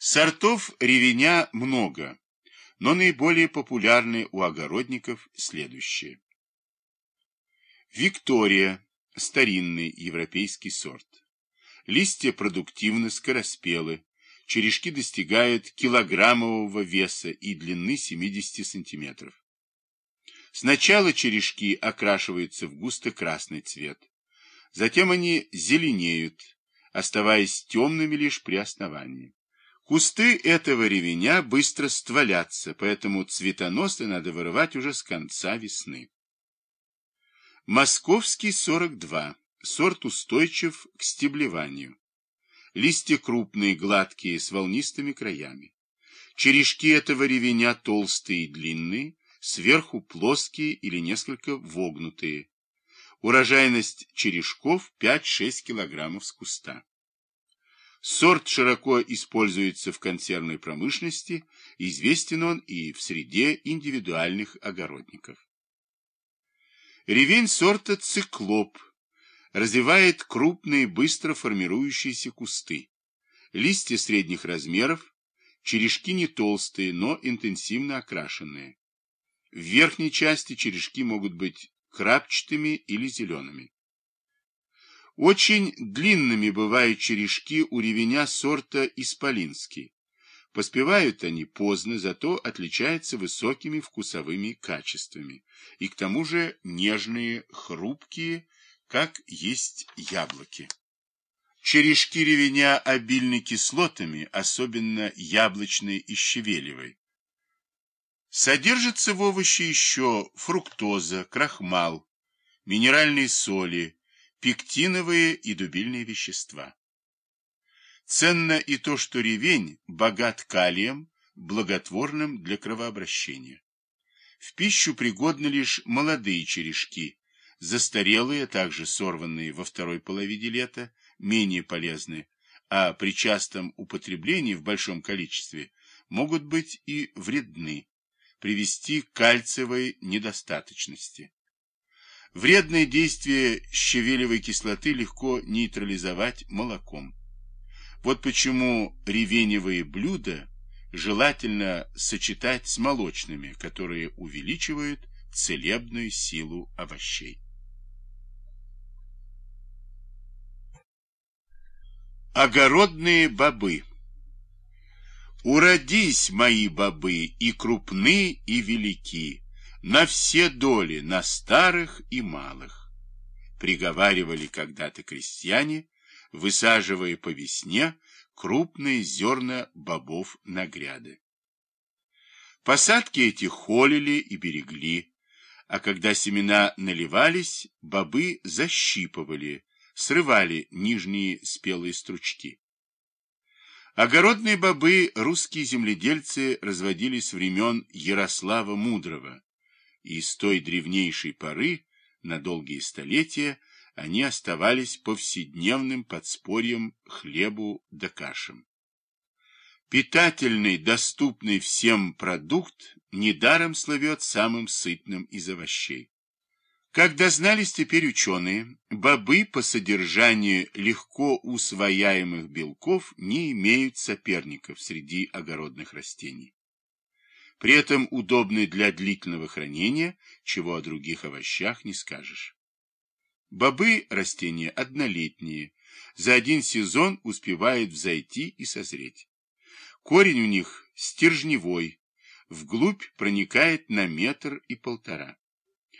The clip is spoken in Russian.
Сортов ревеня много, но наиболее популярны у огородников следующие. Виктория – старинный европейский сорт. Листья продуктивны, скороспелы, черешки достигают килограммового веса и длины 70 сантиметров. Сначала черешки окрашиваются в густо-красный цвет, затем они зеленеют, оставаясь темными лишь при основании. Кусты этого ревеня быстро стволятся, поэтому цветоносы надо вырывать уже с конца весны. Московский 42. Сорт устойчив к стеблеванию. Листья крупные, гладкие, с волнистыми краями. Черешки этого ревеня толстые и длинные, сверху плоские или несколько вогнутые. Урожайность черешков 5-6 килограммов с куста. Сорт широко используется в консервной промышленности, известен он и в среде индивидуальных огородников. Ревень сорта циклоп развивает крупные быстро формирующиеся кусты. Листья средних размеров, черешки не толстые, но интенсивно окрашенные. В верхней части черешки могут быть крапчатыми или зелеными. Очень длинными бывают черешки у ревеня сорта исполинский. Поспевают они поздно, зато отличаются высокими вкусовыми качествами. И к тому же нежные, хрупкие, как есть яблоки. Черешки ревеня обильны кислотами, особенно яблочной и щавелевой. Содержится в овоще еще фруктоза, крахмал, минеральные соли, пектиновые и дубильные вещества. Ценно и то, что ревень богат калием, благотворным для кровообращения. В пищу пригодны лишь молодые черешки, застарелые, также сорванные во второй половине лета, менее полезны, а при частом употреблении в большом количестве могут быть и вредны, привести к кальциевой недостаточности. Вредное действие щавелевой кислоты легко нейтрализовать молоком. Вот почему ревеневые блюда желательно сочетать с молочными, которые увеличивают целебную силу овощей. Огородные бобы Уродись, мои бобы, и крупны, и велики, на все доли, на старых и малых. Приговаривали когда-то крестьяне, высаживая по весне крупные зерна бобов на гряды. Посадки эти холили и берегли, а когда семена наливались, бобы защипывали, срывали нижние спелые стручки. Огородные бобы русские земледельцы разводили с времен Ярослава Мудрого, и с той древнейшей поры на долгие столетия они оставались повседневным подспорьем хлебу да кашам. Питательный, доступный всем продукт недаром славет самым сытным из овощей. Как дознались теперь ученые, бобы по содержанию легко усвояемых белков не имеют соперников среди огородных растений при этом удобны для длительного хранения, чего о других овощах не скажешь. Бобы – растения однолетние, за один сезон успевают взойти и созреть. Корень у них стержневой, вглубь проникает на метр и полтора.